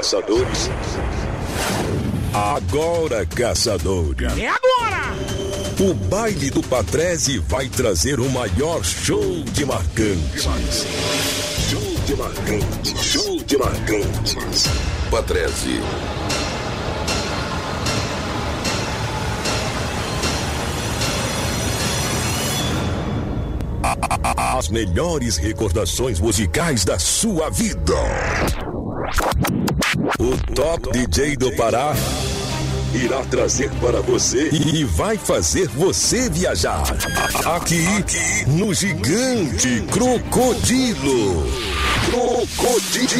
caçadores. Agora, caçadores. É agora! O baile do Patrese vai trazer o maior show de marcantes. Show de marcantes, show de marcantes. Patrese. As melhores recordações musicais da sua vida. O Top DJ do Pará irá trazer para você e vai fazer você viajar. Aqui, no Gigante Crocodilo. Crocodilo.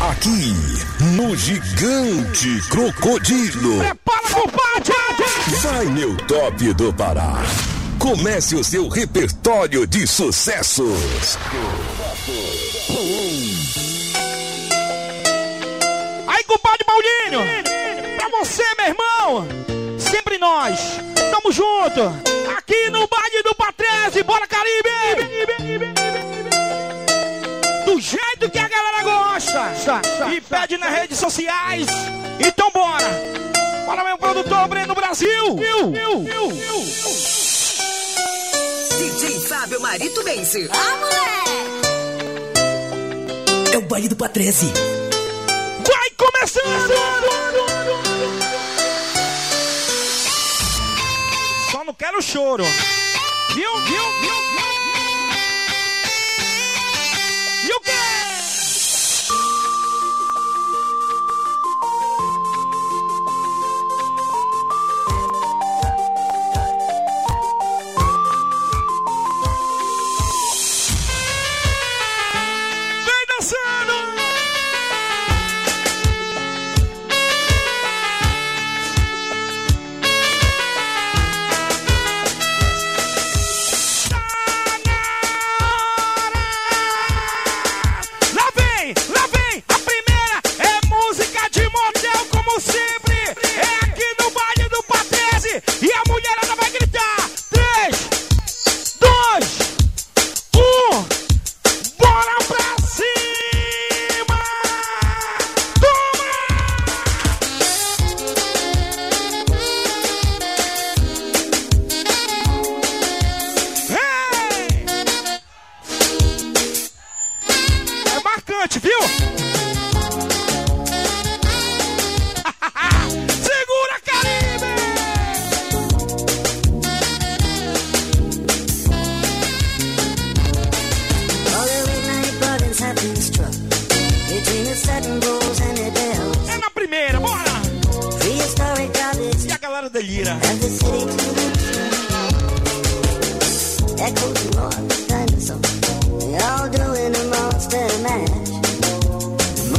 Aqui, no Gigante Crocodilo. Prepara, compadre! Vai, meu top do Pará. Comece o seu repertório de sucessos. Aí, compadre Paulinho! Pra você, meu irmão! Sempre nós! Tamo junto! Aqui no Baile do Patrese! Bora, Caribe! Do jeito que a galera gosta! E pede nas redes sociais! Então bora! Bora, meu produtor Breno Brasil! DJ Fábio Marito Bense. Ah, moleque! É o baile do Patrese. Vai começando! Só não quero choro. Viu? Viu? Viu?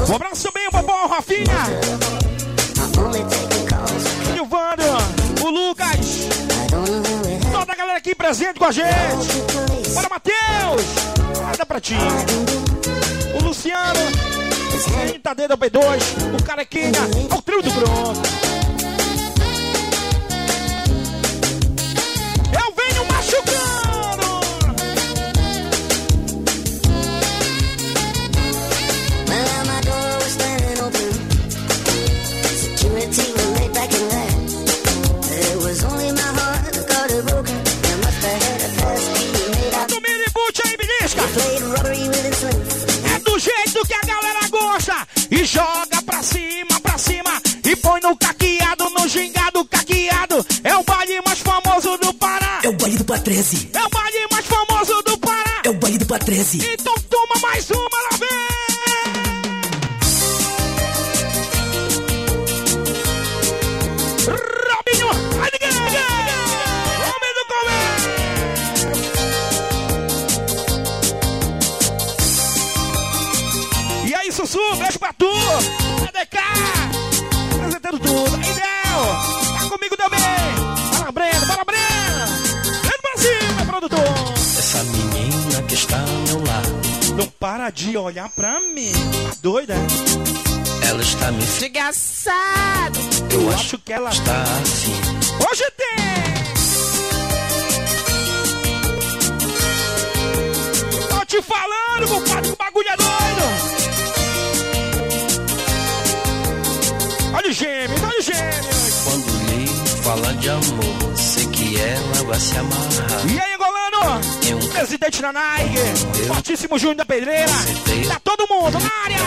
Um abraço bem, o Bobão, o Rafinha, Nilvando, o Lucas, toda a galera aqui presente com a gente. Bora, Matheus! Nada pra ti. O Luciano, o Tadeiro P2, o Carequinha, o trio do Bronco. Joga pra cima, pra cima! E põe no caqueado, no gingado caqueado! É o baile mais famoso do Pará! É o baile do Patrese. É o baile mais famoso do Pará! É o baile do Patrese. Então toma mais uma, tu! ADK! Apresentando tudo! Aí, Del! Tá comigo também! Bora, Breno, bora, Breno! Breno pra cima, produtor! Essa menina que está ao meu lado, Não para de olhar pra mim. Tá doida? ela está me Desgraçado. Eu acho que ela está assim. Hoje tem. Tô te falando, compadre, de amor, sei que ela vai se amarrar. E aí, Golano? Eu- Presidente da Nike, Fortíssimo Júnior da Pedreira. Tá todo mundo na área.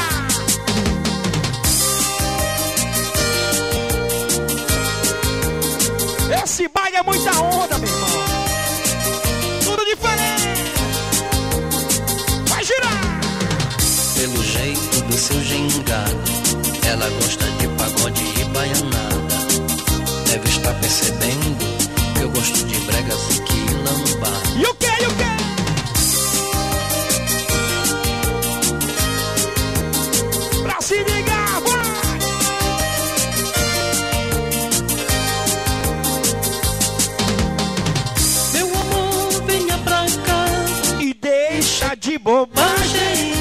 Esse baile é muita onda, meu irmão. Tudo diferente. Vai girar. Pelo jeito do seu gingado, ela gosta de pagode e baianada. Deve estar percebendo que eu gosto de bregas e que lambada. E o que, e o que? Pra se ligar, vai! Meu amor, venha pra cá, E deixa de bobagem.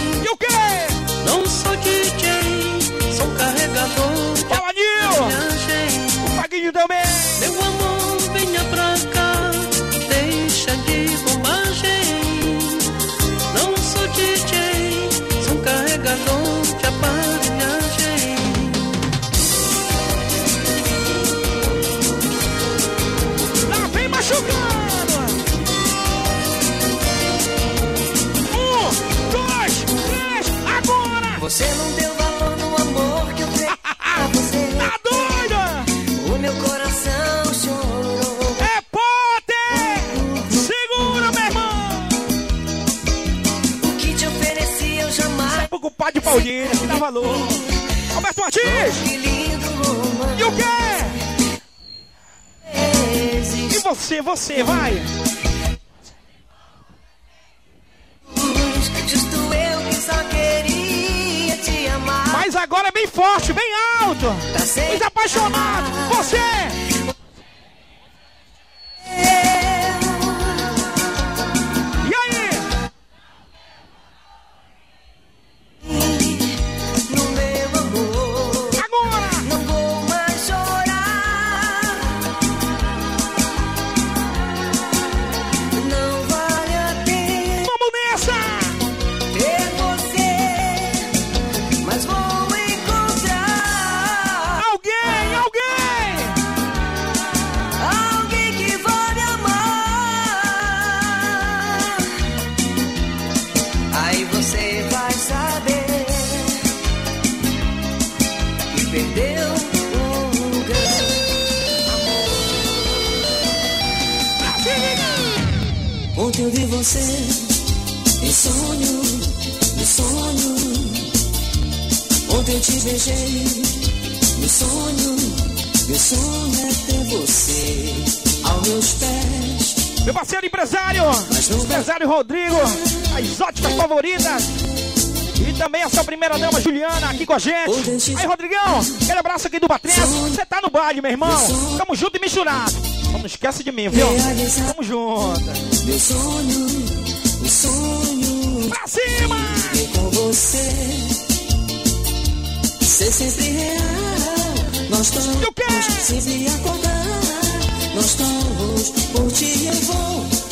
Meu amor, venha pra cá, deixa de bobagem. Não sou DJ, sou carregador de aparelhagem. Lá vem machucando. Um, dois, três, agora! Você não deu compadre Paulinho, que dá valor. Roberto Martins! E o quê? E você, você, vai! Justo eu que só queria te amar. Mas agora é bem forte, bem alto! Sempre. Os apaixonados! Você! Também a sua primeira dama, Juliana, aqui com a gente. Aí, Rodrigão, aquele abraço aqui do Batrés. Você tá no baile, meu irmão. Tamo junto e misturado. Não esquece de mim, viu? Tamo junto. Meu sonho, o sonho Pra cima! é com você. Ser sempre real. Nós estamos sempre acordar. Nós estamos por ti eu vou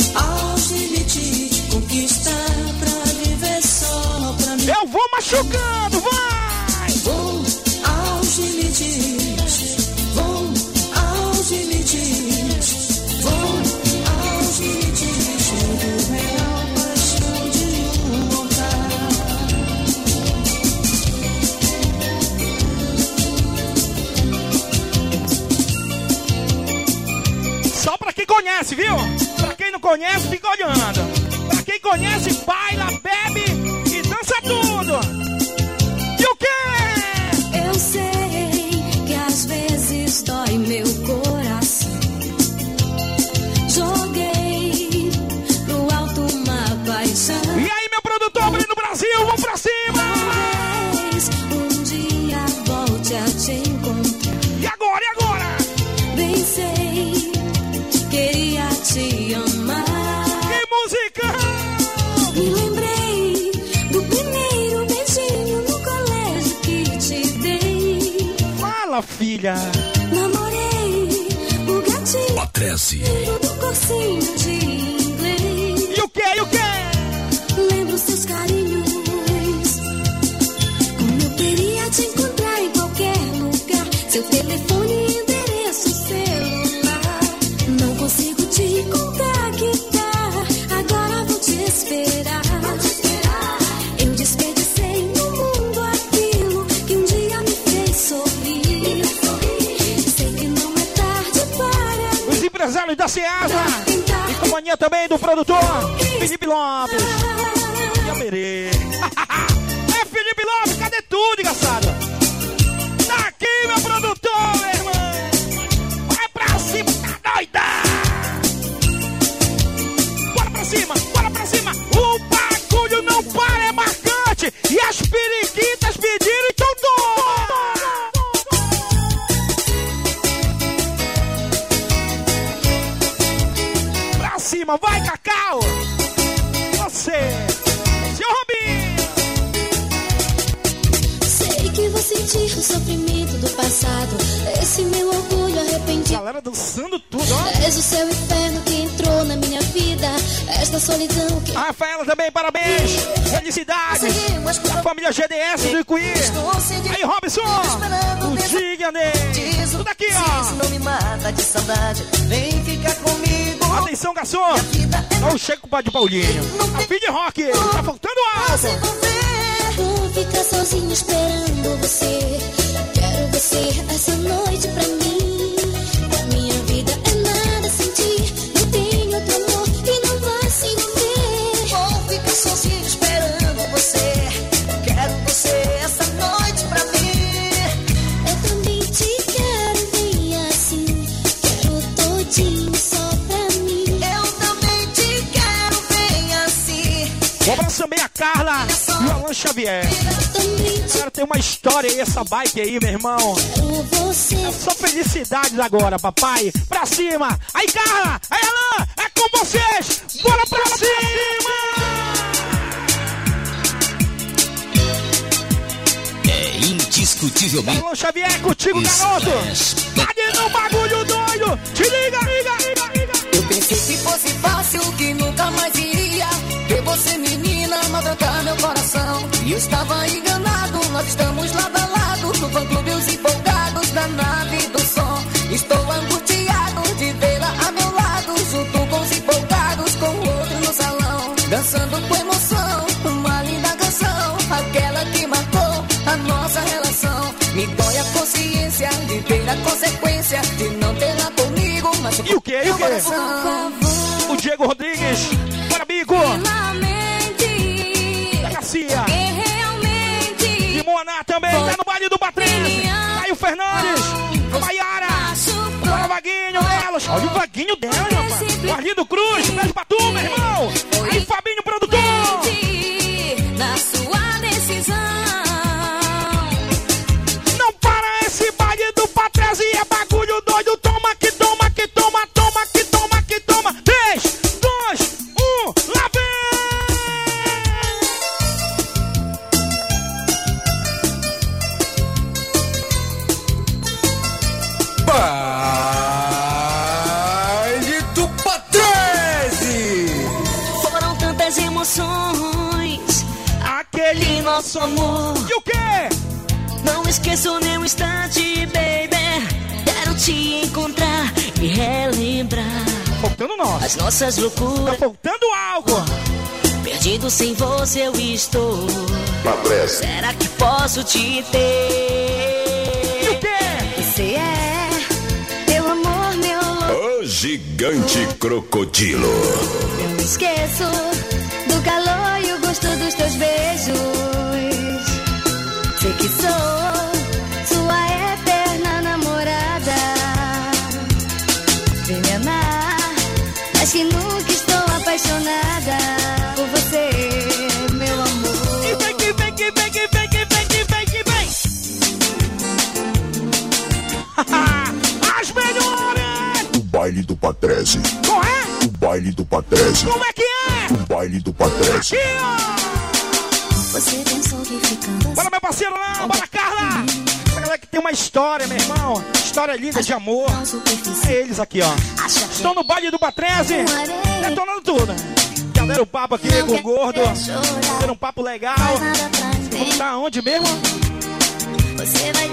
Eu vou machucando, vai! Vou aos limites. Vou aos limites. Vou aos limites. Muito real, paixão de um mortal. Só pra quem conhece, viu? Pra quem não conhece, fica olhando. Pra quem conhece, baila, bebe filha! Namorei o gatinho Patrese. do cursinho de inglês. E o quê, e o quê? Lembro seus carinhos. Como eu queria te encontrar em qualquer lugar. Seu telefone Ceasa. E companhia também do produtor Felipe Lopes. E a Merê. é Felipe Lopes, cadê tudo, engraçado? Esse meu orgulho arrependido. Galera dançando tudo, ó. És o seu inferno que entrou na minha vida. Esta solidão que. A Rafaela também, parabéns! Felicidades! A família GDS do Icuí! Aí, Robson! O Giganês! Tudo aqui, ó! Não me mata de saudade, vem ficar comigo. Atenção, garçom! Não chega com o pai de Paulinho! A filha rock! Tá faltando algo! Vou ficar sozinho esperando você. Carla e o Alan Xavier. Cara, tem uma história aí, essa bike aí, meu irmão. É só felicidades agora, papai. Pra cima! Aí, Carla! Aí, Alan! É com vocês! Bora pra cima! Indiscutivelmente. Alan Xavier, contigo, garoto! Cadê no bagulho doido? Te liga, liga, liga, liga! Eu pensei que fosse fácil, que nunca mais iria Ver você, menina, maltratar meu coração E eu estava enganado, nós estamos lado a lado No fã-clube, os empolgados da nave do som Estou angustiado de vê-la a meu lado Junto com os empolgados, com o outro no salão Dançando com Me dói a consciência de ter a consequência De não ter lá comigo, mas E o quê? E o coração O Diego Rodrigues, para Lamente. Garcia Que e Moaná também, tá no baile do Batrese. Caio Fernandes, Maiara, Bora Vaguinho, elas. Olha o Vaguinho dela, rapaz. Guardido Cruz, beijo pra tu, meu irmão. Aí, Fabinho, produtor. Baile do Patrese! Foram tantas emoções. Aquele nosso amor. E o quê? Não esqueço nem um instante, baby. Quero te encontrar e relembrar Faltando nós. as nossas Tá loucuras. faltando algo. Perdido sem você eu estou. Patrese. Será que posso te E o ter? quê? Você é gigante crocodilo. Não esqueço do calor e o gosto dos teus beijos. Sei que sou sua eterna namorada. Vem me amar, mas que nunca estou apaixonada Patrese. Qual é? O baile do Patrese. Como é que é? O baile do Patrese. Aqui, ó! Você pensou que ficando assim Bora, meu parceiro lá! Bora, Carla! Essa galera que tem uma história, meu irmão. História linda de amor. É eles aqui, ó. Estão no baile do areia. Detonando tudo. Galera, o papo aqui com o gordo. Ter um papo legal. Vamos tá onde mesmo? Você vai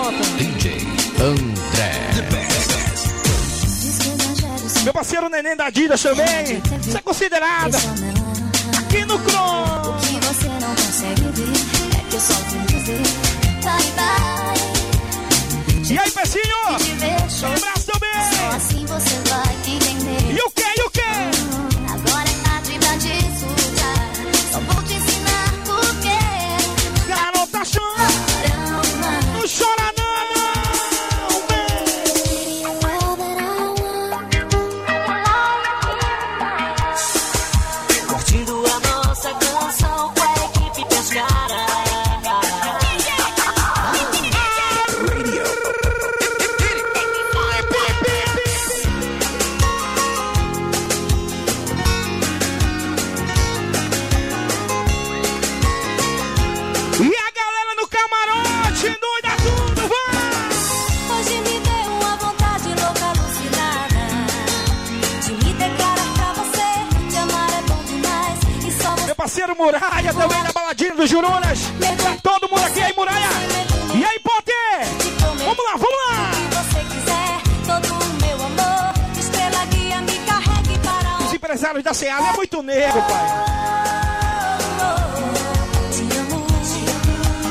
parceiro Neném da Adidas também. Você é considerada aqui no Cron. O que você não consegue ver é que eu só vim dizer Vai, vai, E aí, Pecinho? te Um abraço Só também. assim você vai Muralha também na baladinha dos Jurunas. Todo mundo aqui aí, Muralha. E aí, Potter? Vamos lá, vamos lá! Os empresários da Ceasa é muito negro, pai.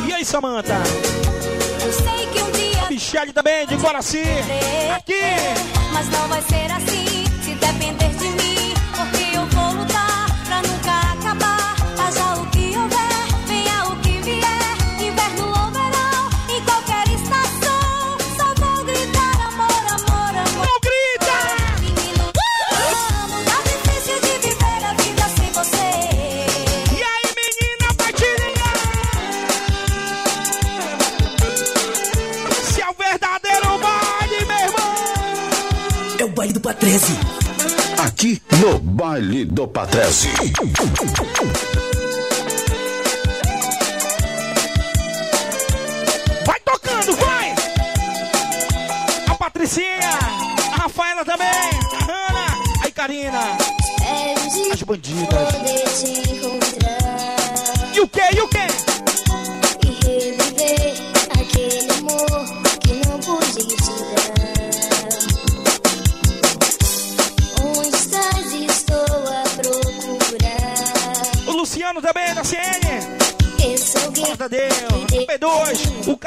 E aí, Samanta? Eu sei que um dia Michele também, de Guaraci. Aqui! mas não vai ser assim Patrese. Aqui no Baile do Patrese. Vai tocando, vai! A Patricinha, a Rafaela também, a Hanna, a Karina, as bandidas. E o que, e o que?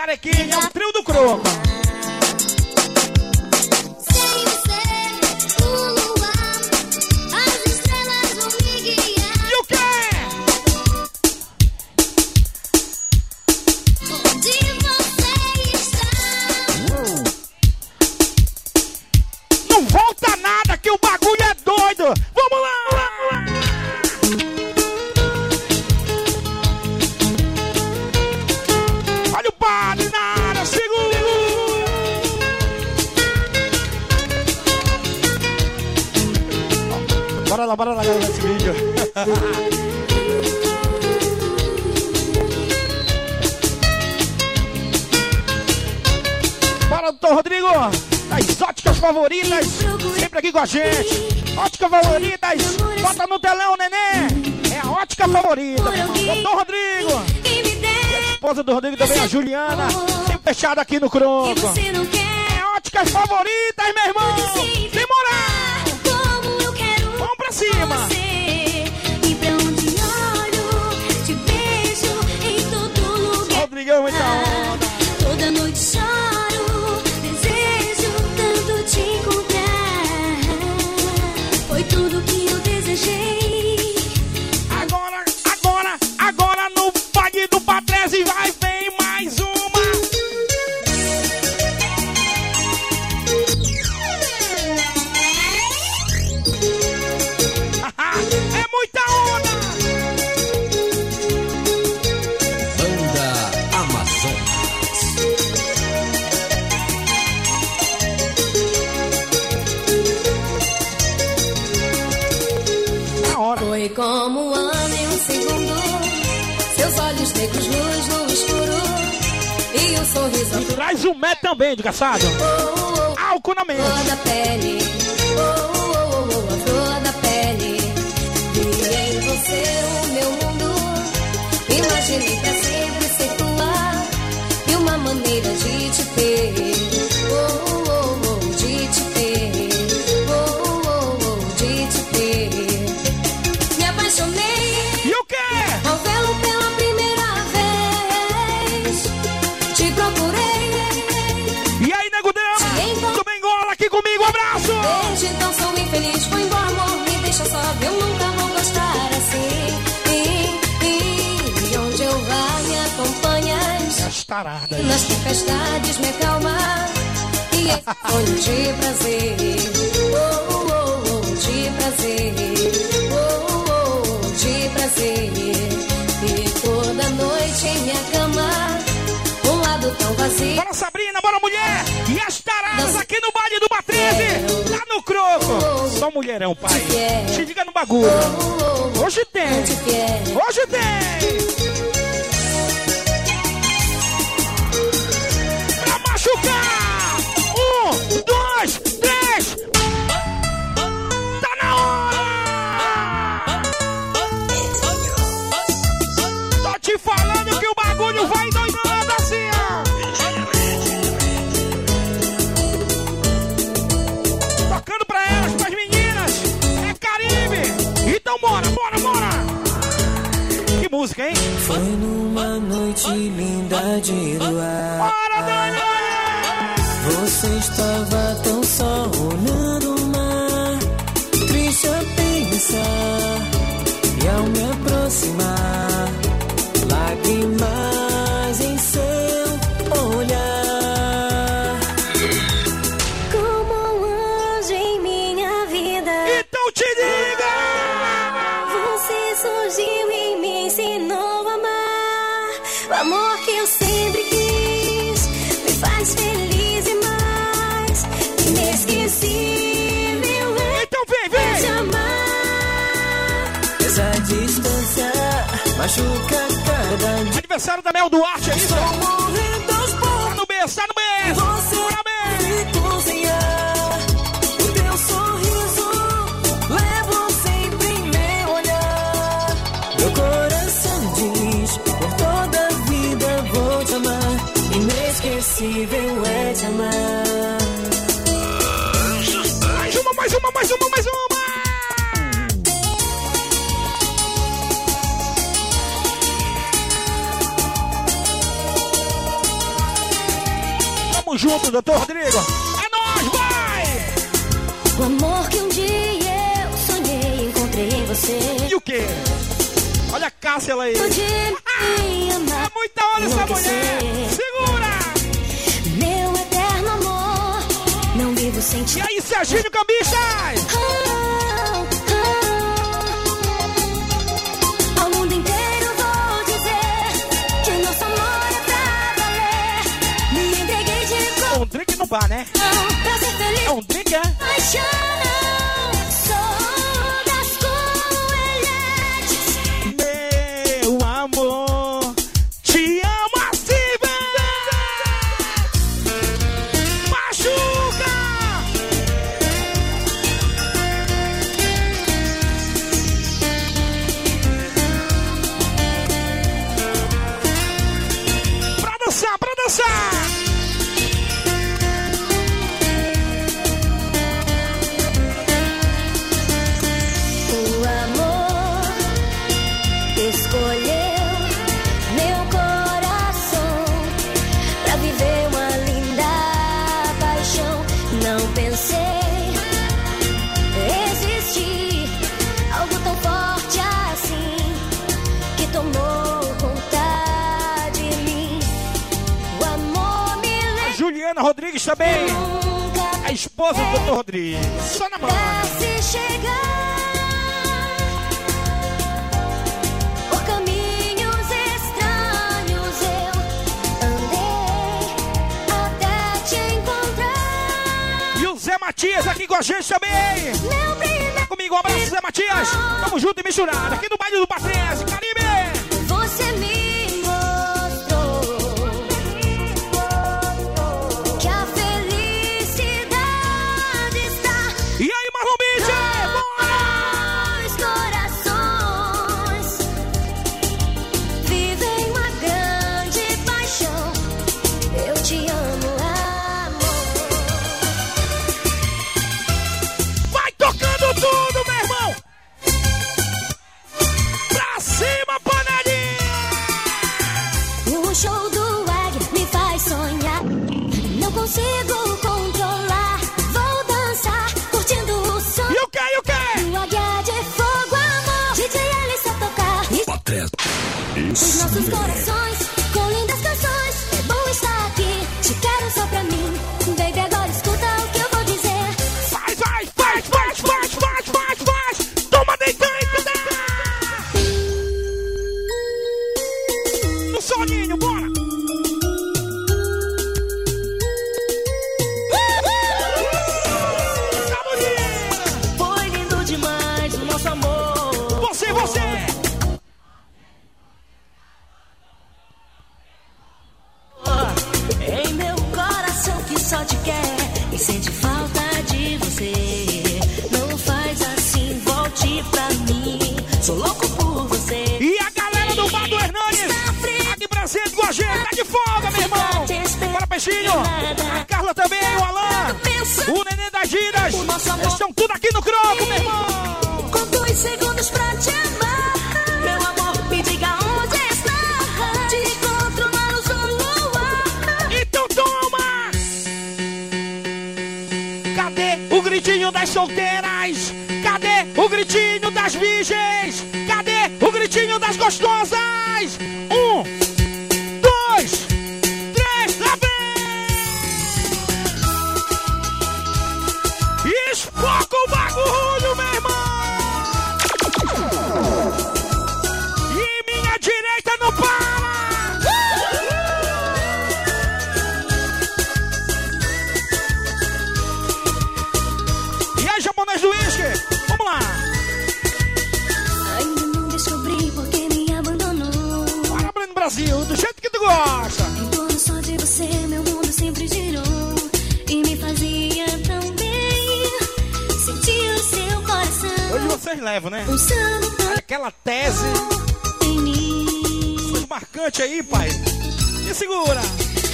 P2, o Carequinha, o trio do Croco. Bora lá, bora lá, galera, esse vídeo. Bora, doutor Rodrigo! Das óticas favoritas, sempre aqui com a gente. Ótica favoritas, bota no telão, neném. É a ótica favorita. Doutor Rodrigo! E dê Esposa do Rodrigo também, a Juliana. Sempre fechada aqui no Croco. É óticas favoritas, meu irmão! Sem cima! Sorriso Traz o Mé também, desgraçado. oh, Álcool na flor mente. da pele. Oh, flor da pele. Em você o meu mundo. Pra sempre tua. E uma maneira taradas. Nas tempestades me acalma. E esse sonho de prazer. Oh, oh, oh, de prazer. Oh, oh, oh, de prazer. E toda noite em minha cama, um lado tão vazio. Bora, Sabrina, bora, mulher! E as taradas aqui no baile do Batreze, lá no Croco. Só mulherão, pai. Se liga no bagulho. Hoje tem. Hoje tem. Música, hein? Foi numa noite linda de luar. Bora, doida! Você estava tão só olhando o mar, triste a pensar. E ao me aproximar, machuca cada dia. Aniversário da Mel Duarte, é isso? Tá no berço, tá no berço! Você me cozinhar. O teu sorriso levo sempre em meu olhar. Meu coração diz: por toda a vida vou te amar. Inesquecível é te amar. Mais uma, mais uma, mais uma, junto, doutor Rodrigo! É nóis, vai! O amor que um dia eu sonhei, encontrei em você. E o quê? Olha a Cássia ela aí! Pude me É amar. muita hora essa mulher! Segura! Meu eterno amor, não vivo sem ti. E aí, Serginho Cambistas? Ao Bar, né? É um drink, é? aí, pai. Me segura.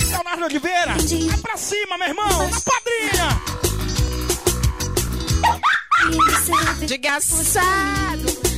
Leonardo Oliveira. Vai pra cima, meu irmão. Na padrinha. De gaçado.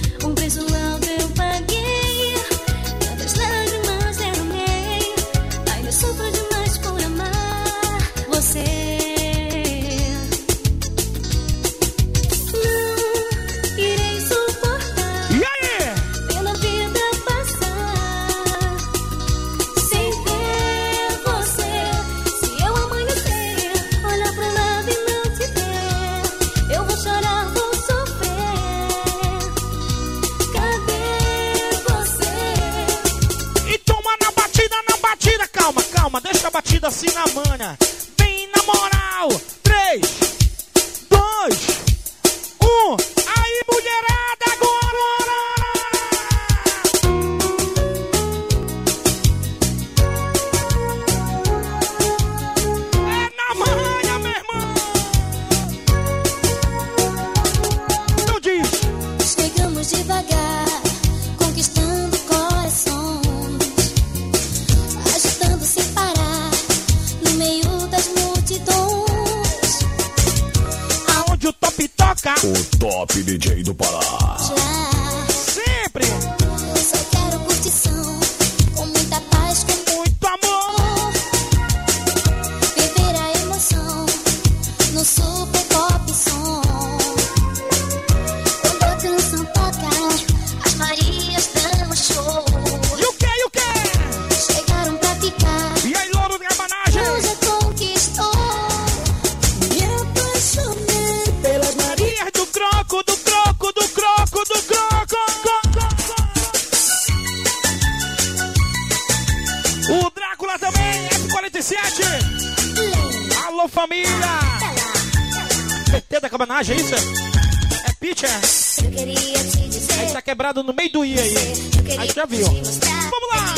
Já viu. Vamos lá.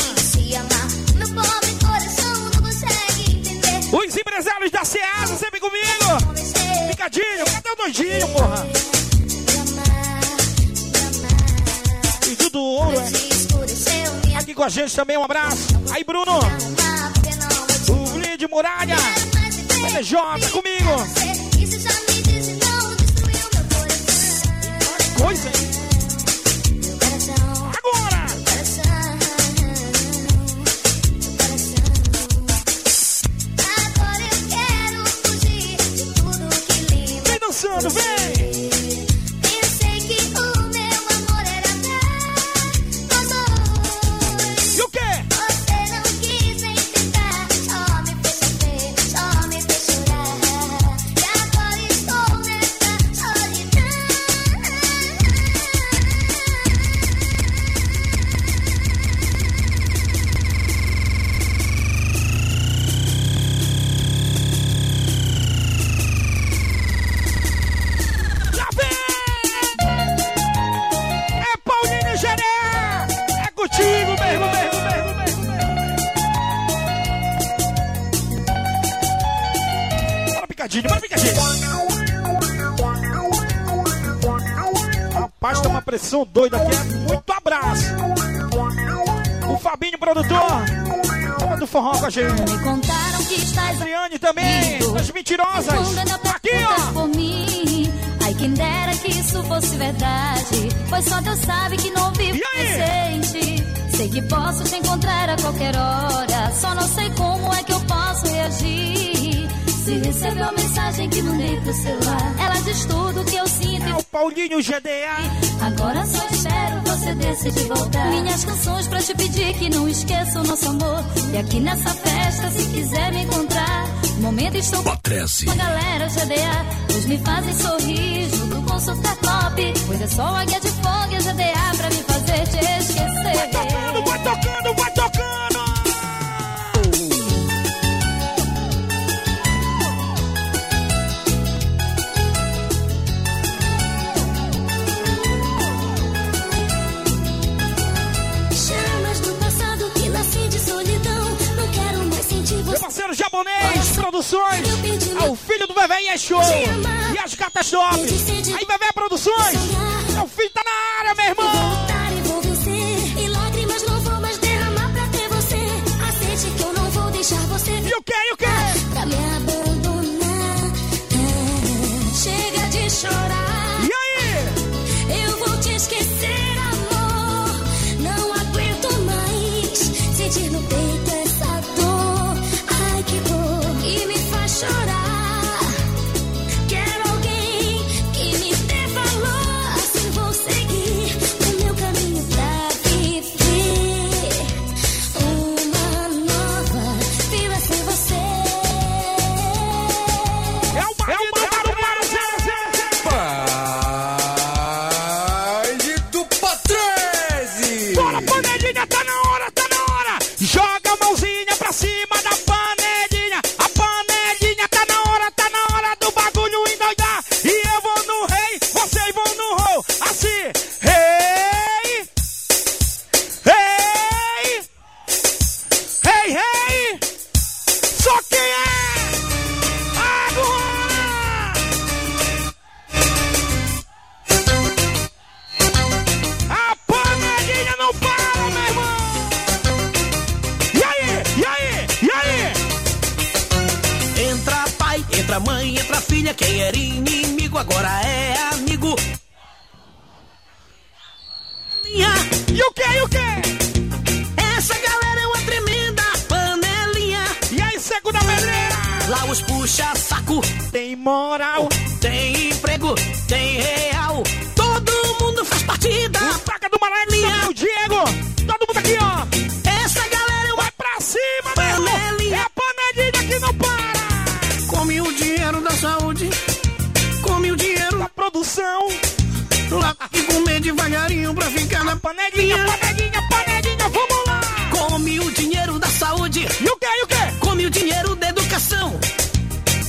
Os empresários da Ceasa sempre comigo. Picadinho, cadê o doidinho, porra? E tudo ouro, é. Minha Aqui com a gente também, um abraço. Aí, Bruno. O Brinde Muralha. quero mais lindo. Vem dançando, gente. Me contaram que estás Adriane também. As mentirosas. Aqui, ó. por mim. Ai, quem dera que isso fosse verdade. Pois só Deus sabe que não vivo presente. Sei que posso te encontrar a qualquer hora. Só não sei como é que eu posso reagir. Se recebeu a mensagem que mandei pro celular. Ela diz tudo que eu sinto É o Paulinho GDA. Agora só decidir voltar. Minhas canções pra te pedir que não esqueça o nosso amor. E aqui nessa festa, se quiser me encontrar, no momento estou com Patrese. a galera GDA. Pois me fazem sorrir junto com super top. Pois é só a guia de fogo e a GDA pra me fazer te esquecer. Tocando, vai tocando, vai tocando. Produções. É o filho do Vevé e é show. E as gatas top. Aí, Vevé Produções. É o filho tá entra mãe, entra filha. Quem era inimigo agora é amigo. Minha, E o que? E o que? essa galera é uma tremenda panelinha. E aí, seco da pedreira? Lá os puxa saco, Tem moral. tem emprego, tem real. Todo mundo faz partida. O placa do Maranhão, o Diego. Todo mundo aqui, ó. Essa galera é uma Vai pra cima, meu produção. lá e comer devagarinho pra ficar na Panedinha, panedinha, panedinha, vamos lá. Come o dinheiro da saúde, E o que? E o que? come o dinheiro da educação.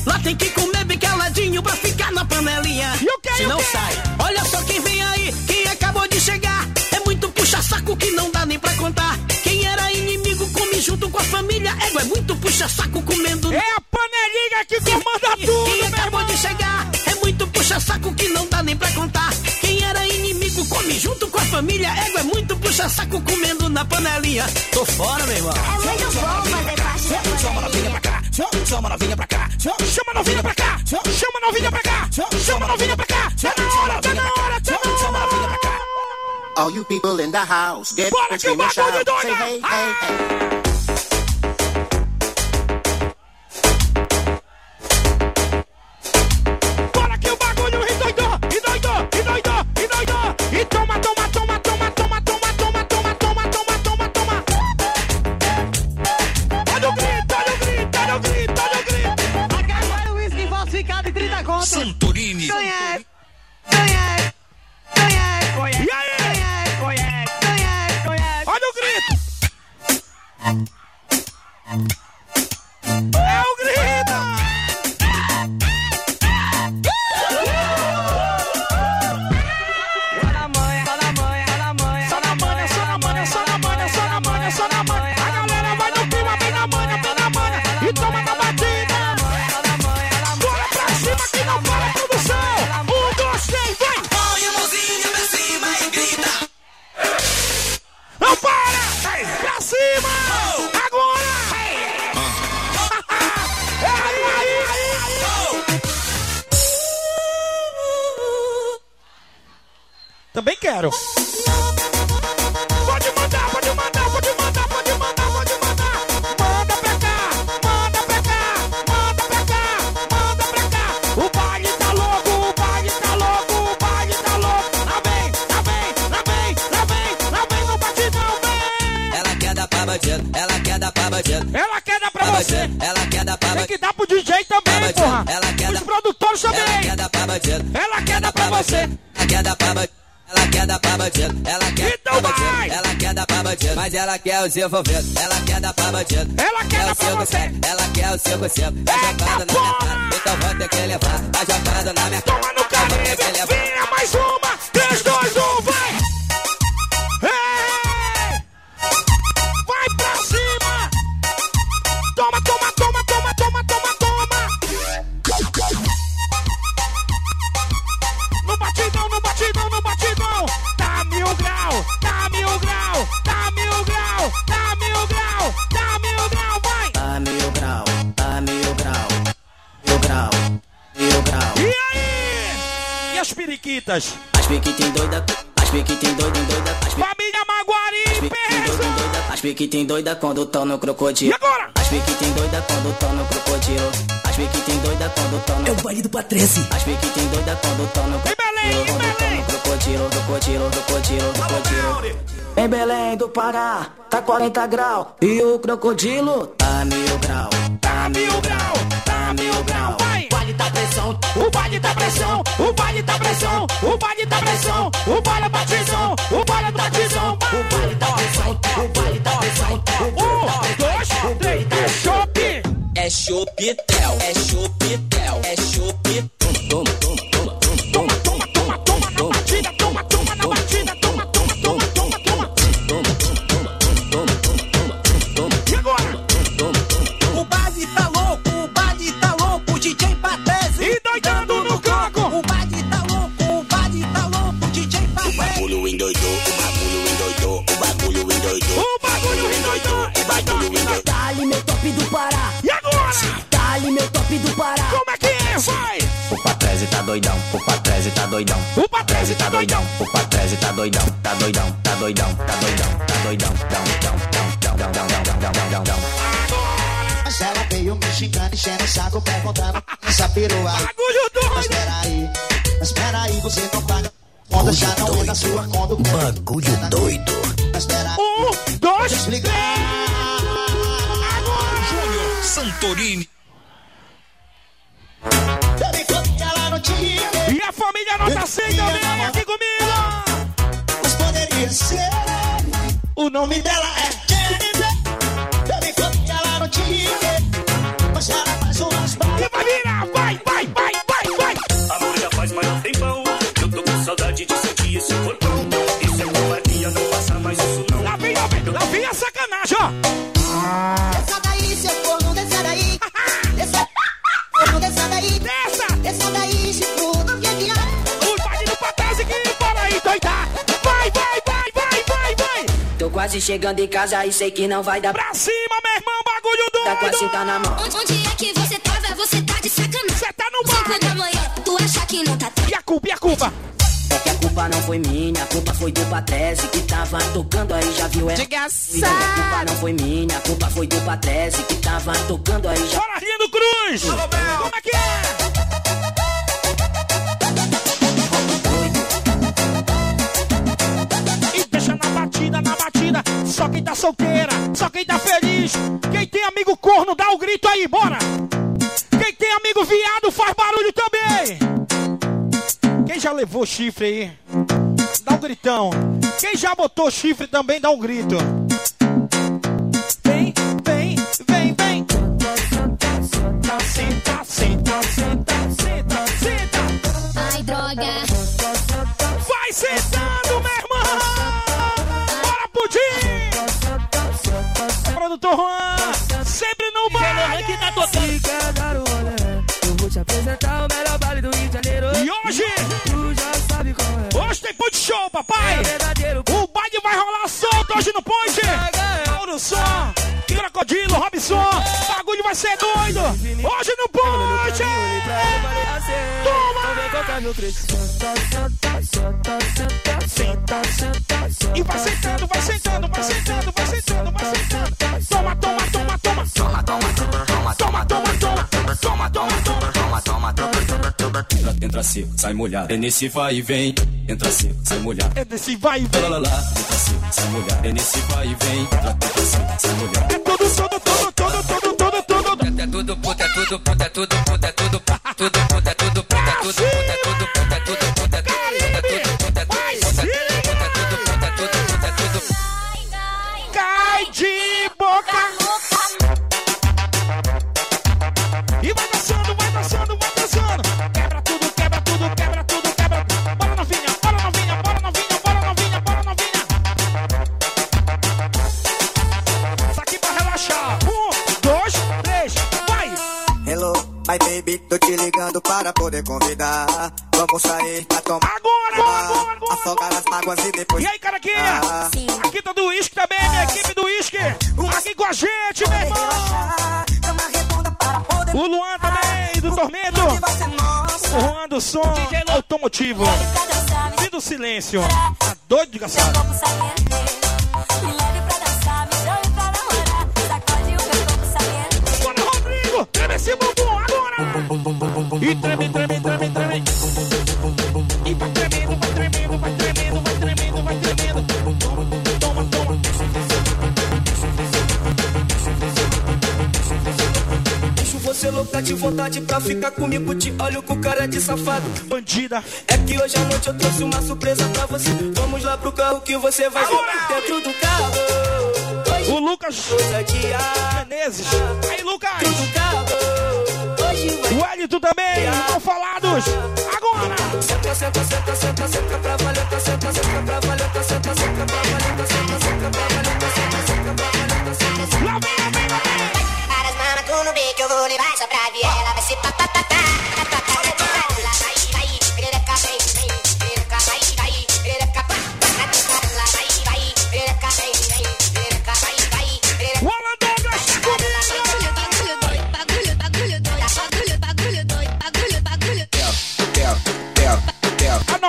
Lá tem que comer bem que ela coladinho pra ficar na panelinha. E o quê? Se não sai, olha só quem vem aí, quem acabou de chegar. É muito puxa-saco que não dá nem pra contar. Quem era inimigo come junto com a família. Ego é muito puxa-saco comendo. É a panelinha que comanda tudo, Quem acabou irmão. de chegar muito puxa-saco que não dá nem pra contar. Quem era inimigo come junto com a família. Ego é muito puxa-saco comendo na panelinha. Tô fora, meu irmão. É muito bom fazer parte Chama novinha pra cá, chama novinha pra cá. Chama novinha pra cá. Chama novinha pra cá. Chama novinha pra cá. Tá na hora, tá na hora, tá na hora. All you people in the house, get Bora que o bagulho doido! Say hey, hey, hey. myself a piquitem doida quando tão no E crocodilo. agora? As piquitem doida quando tão no crocodilo. As piquitem doida quando tão no É o baile do Patrese. As piquitem doida quando tão no Em Belém, em Belém. crocodilo, crocodilo, crocodilo, crocodilo. Em Belém do Pará, tá 40 graus. E o crocodilo tá mil grau, Tá mil grau, tá mil grau, vai. Baile da pressão. O baile da pressão, o baile da pressão, o baile da pressão, o baile da batizão, o baile da batizão, o baile da pressão, o baile da pressão. Um, dois, três, é chope. É chopitel, é chopitel, é. Toma, toma, toma, toma, O Patrese tá doidão, o Patrese tá doidão. O Patrese tá doidão. O Patrese tá doidão, tá doidão, tá doidão, tá doidão, tá doidão, dão, dão, dão, dão, dão, dão, dão, dão, dão, dão. Mas ela veio me xingando, enchendo o saco, perguntando essa perua. Bagulho Mas doido! peraí, mas peraí, você não paga. Conta já não é da sua conta. Bagulho doido. Mas peraí, Um, dois, explicar. Júnior Santorini. família nota 100 também, aqui comigo. Os poderia ser. O nome dela é Jennifer. Eu me conto que ela não tinha. Mas ela faz umas balas. E vai virar, vai, vai, vai, vai, vai. A mulher faz maior tempão. Eu tô com saudade de sentir esse corpão. Isso é covardia, não passa mais isso não. Lá vem, lá vem, lá vem a sacanagem, ó. Ah. Essa daí, seu corno, desce daí. Desça, daí. Desça. Desça daí doidar. Vai, vai, vai, vai, vai, vai. Tô quase chegando em casa e sei que não vai dar. Pra cima, meu irmão, bagulho doido. Tá a cinta na mão. Onde, onde é que você tava? Você tá de sacanagem. Você tá no Cinco bar. da manhã, tu acha que não tá E a culpa, e a culpa? É que a culpa não foi minha, a culpa foi do Patrese que tava tocando aí, já viu? É Diga a culpa não foi minha, a culpa foi do Patrese que tava tocando aí, já Bora, Lindo Cruz. Como é que é? Na batida. Só quem tá solteira, só quem tá feliz. Quem tem amigo corno, dá o grito aí, bora. Quem tem amigo viado, faz barulho também. Quem já levou chifre aí? Dá um gritão. Quem já botou chifre também, dá um grito. Papai! É. O baile vai rolar solto hoje no ponte! Mauro Som, Crocodilo, Robson, bagulho vai ser doido! Hoje no ponte! Toma! E vai sentando, vai sentando, vai sentando, vai sentando, vai sentando. Toma, toma, toma, toma. Toma, toma, toma, toma, toma, toma, toma, toma, toma, toma. Entra seco, sai molhado. É nesse vai e vem. Entra seco, sai molhado. É desse vai e Lá, vem. lá, lá. Entra seco, sai molhado. É nesse vai e vem. Entra seco, sai molhado. É tudo, tudo, tudo, tudo, tudo, tudo, tudo. É tudo puta, é tudo puta, é tudo puta, é tudo puta, tudo puta, é tudo puta, é tudo puta, é tudo puta, é tudo puta, para poder convidar. Vamos sair pra tomar. Agora, agora, agora, agora. Afogar as mágoas e depois. E aí, caraquinha? Ah. Aqui tá do uísque também, minha equipe do uísque. Aqui com a gente, meu irmão. O Luan também, do Tormento. O Juan do som automotivo. E do silêncio. Tá doido de gaçado. Bora, Rodrigo. Treme esse bumbum. E treme, treme, treme, treme. E vai tremendo, vai tremendo, vai tremendo, vai tremendo, vai tremendo. Toma, toma. Deixo você louca de vontade pra ficar comigo. Te olho com cara de safado. Bandida. É que hoje à noite eu trouxe uma surpresa pra você. Vamos lá pro carro que você vai ver dentro do carro. O Lucas ousadia. Menezes. Aí, Lucas. O Elito também. Estão falados. Agora. Lá vem, lá vem, lá vem. Para as mamas, no beat, eu vou levar só pra viela. Vai ser papapá.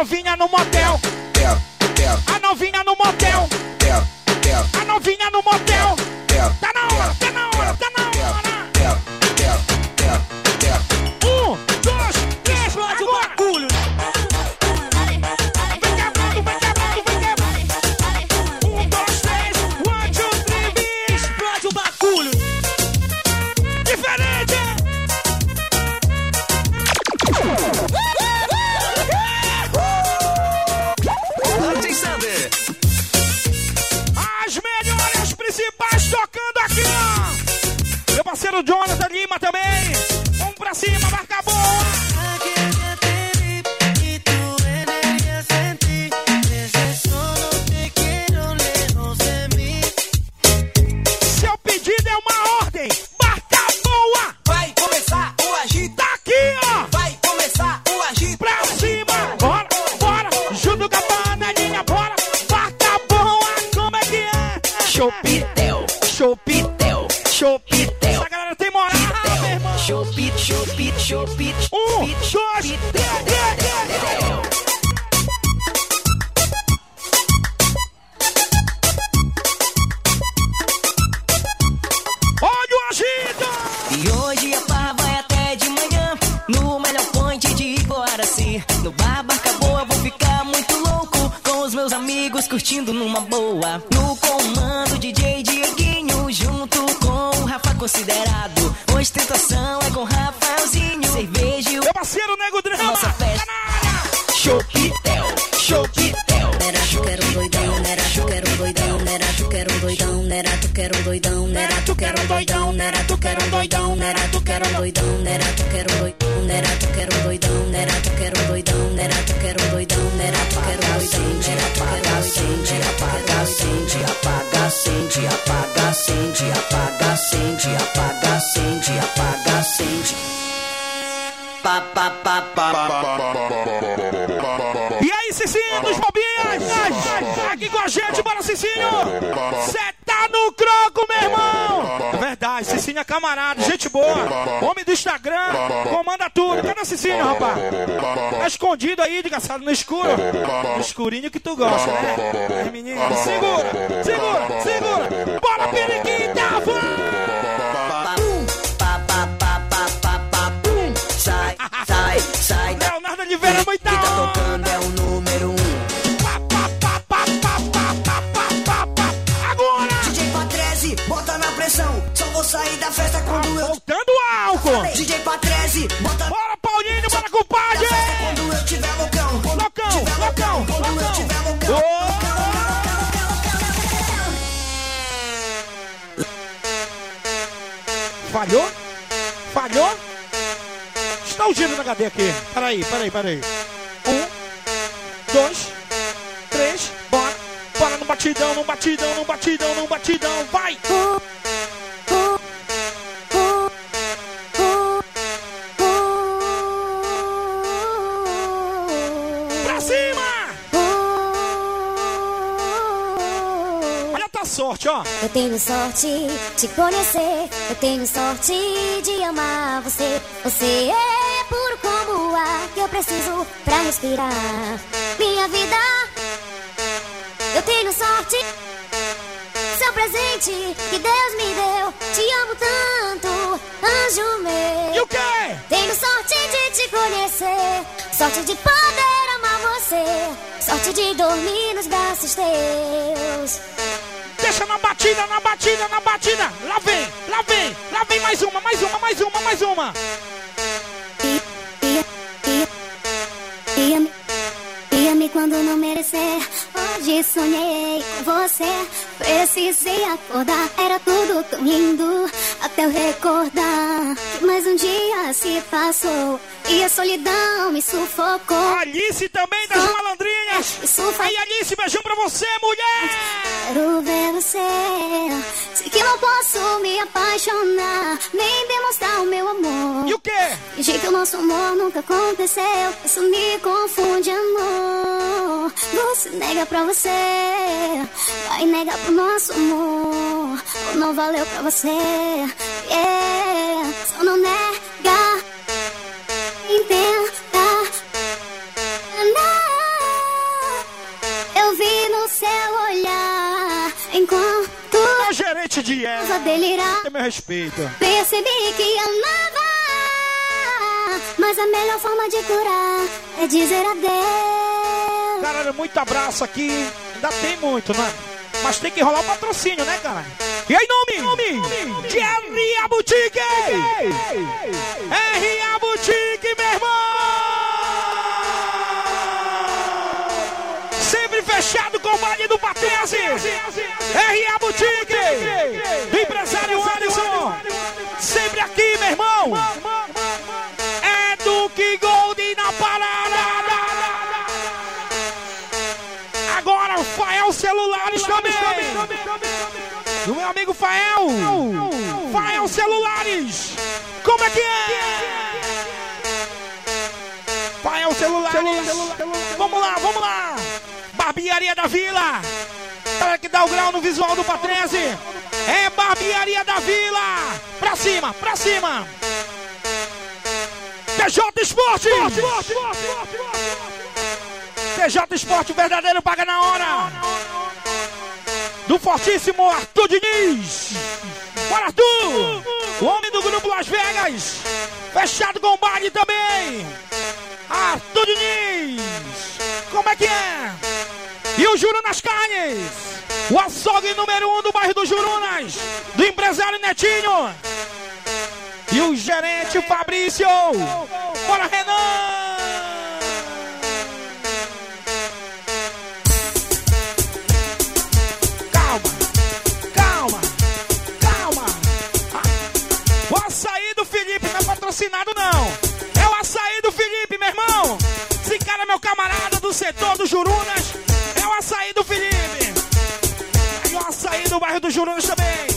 Novinha no motel. A novinha no motel. Um doidão, nera, tu quero um doidão, nera, tu quero um doidão, nera, tu quero um doidão, nera, tu quero um doidão, acende, apaga, acende, apaga, acende, apaga, acende, apaga, acende, apaga, acende. Pa, pa, pa, pa, pa, E aí, Cicinho dos Bobinhas? Aqui com a gente, bora, Cicinho! Cê tá no croco! É é camarada, gente boa. Homem do Instagram, comanda tudo. Cadê o Cicinho, rapaz? Tá escondido aí, desgraçado, no escuro. No escurinho que tu gosta, né? Menino, segura, segura, segura. Bora, periquita, pum. Sai, sai, sai. Leonardo Oliveira, Que tá Sair da festa quando eu. Faltando álcool! DJ Patrese, bota. Bora, Paulinho, bora, compadre! Quando eu tiver loucão. Loucão, loucão, Quando eu tiver loucão. Falhou? Falhou? Está o giro no HD aqui. Peraí, peraí, peraí. Um, dois, três, bora. Bora no batidão, no batidão, no batidão, no batidão. Vai! Pra sorte, ó. Eu tenho sorte de conhecer, eu tenho sorte de amar você. Você é puro como o ar que eu preciso pra respirar. Minha vida, eu tenho sorte. Seu presente que Deus me deu, te amo tanto, anjo meu. E o quê? Tenho sorte de te conhecer, sorte de poder amar você, sorte de dormir nos braços teus. Deixa na batida, na batida, na batida. Lá vem, lá vem, lá vem mais uma, mais uma, mais uma, mais uma. Ia-me, quando não merecer. Hoje sonhei com você. Precisei acordar, era tudo tão lindo. Até eu recordar mais um dia se passou. E a solidão me sufocou. Alice também das malandrinhas. Sufoca- Aí, Alice, beijão pra você, mulher. Quero ver você. Sei que não posso me apaixonar, nem demonstrar o meu amor. E o quê? Fingir que o nosso amor nunca aconteceu. Isso me confunde, amor. Você nega pra você, vai negar pro nosso amor. Ou não valeu pra você, yeah. Só não nega, Não. Eu vi no seu olhar enquanto É o gerente de ela. delirar. Tem meu respeito. Percebi que amava, mas a melhor forma de curar é dizer adeus. Caralho, muito abraço aqui. Ainda tem muito, né? Mas tem que rolar o patrocínio, né, cara? E aí, nome? Nome? De R.A. Boutique! R.A. do Patrese! R.A. Boutique! Empresário Alisson! Sempre aqui, meu irmão! É Duque Gold na parada! Agora, Fael Celulares também. Do meu amigo Fael. Fael Celulares. Como é que é? Fael Celulares. Vamos lá, vamos lá. Barbearia da Vila. Para que dá o grau no visual do Patrese. É Barbearia da Vila. Pra cima, pra cima. PJ Esporte. PJ Esporte, o verdadeiro paga na hora. Do fortíssimo Arthur Diniz. Bora, Arthur! O homem do grupo Las Vegas. Fechado com o baile também. Arthur Diniz. Como é que é? E o Juro nas Carnes. O açougue número um do bairro do Jurunas. Do empresário Netinho. E o gerente Fabrício. Bora, Renan. É patrocinado, não. É o açaí do Felipe, meu irmão. Esse cara é meu camarada do setor do Jurunas. Açaí do Felipe. E o açaí do bairro do Jurunas também.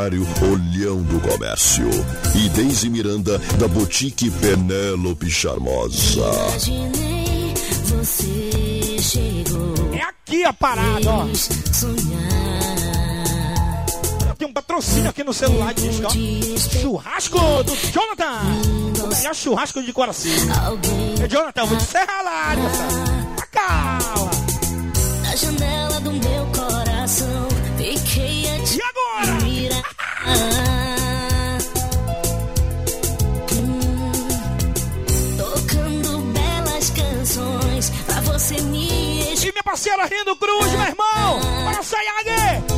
Empresário Olhão do Comércio. E Deise Miranda, da Boutique Penélope Charmosa. Imaginei você chegou. É aqui a parada, ó. Tem um patrocínio aqui no celular diz, ó. Churrasco do Jonathan. O melhor churrasco de coração. É Jonathan, vou te serrar lá, parceira Rindo Cruz, meu irmão. Para.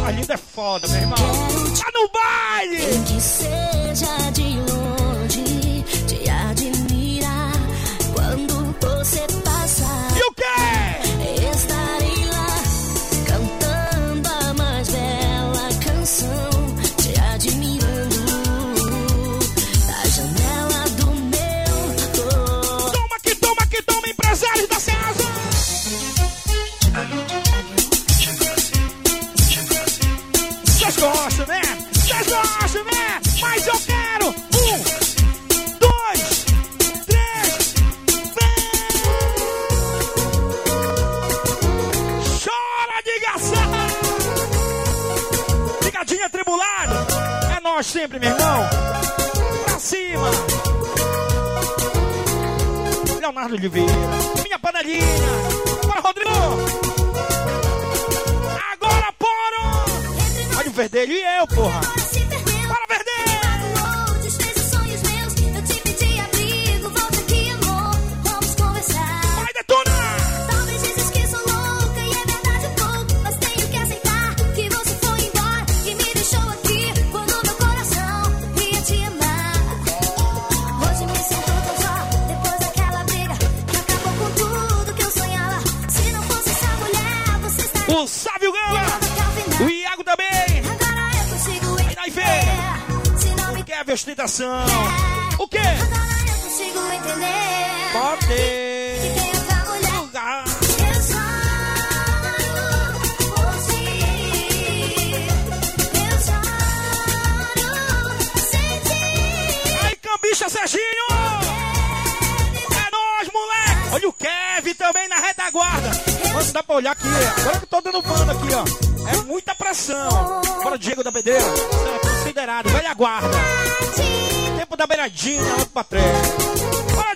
A linda é foda, meu irmão. Tá no baile. Que seja sempre, meu irmão! Pra cima! Leonardo Oliveira, minha panelinha! Agora, Rodrigo! Agora, Poro! Olha o verdelho e eu, porra! Ostentação? O quê? Agora eu consigo entender. Pode. Aí, cambicha Serginho! É nóis, moleque! Olha o Kevin também na retaguarda! Nossa, dá pra olhar aqui. Agora que eu tô dando banda aqui, ó. É muita pressão. Bora, Diego da Pedreira. Isso é considerado. Velha guarda. Da beiradinha, outro pra trás. Bora,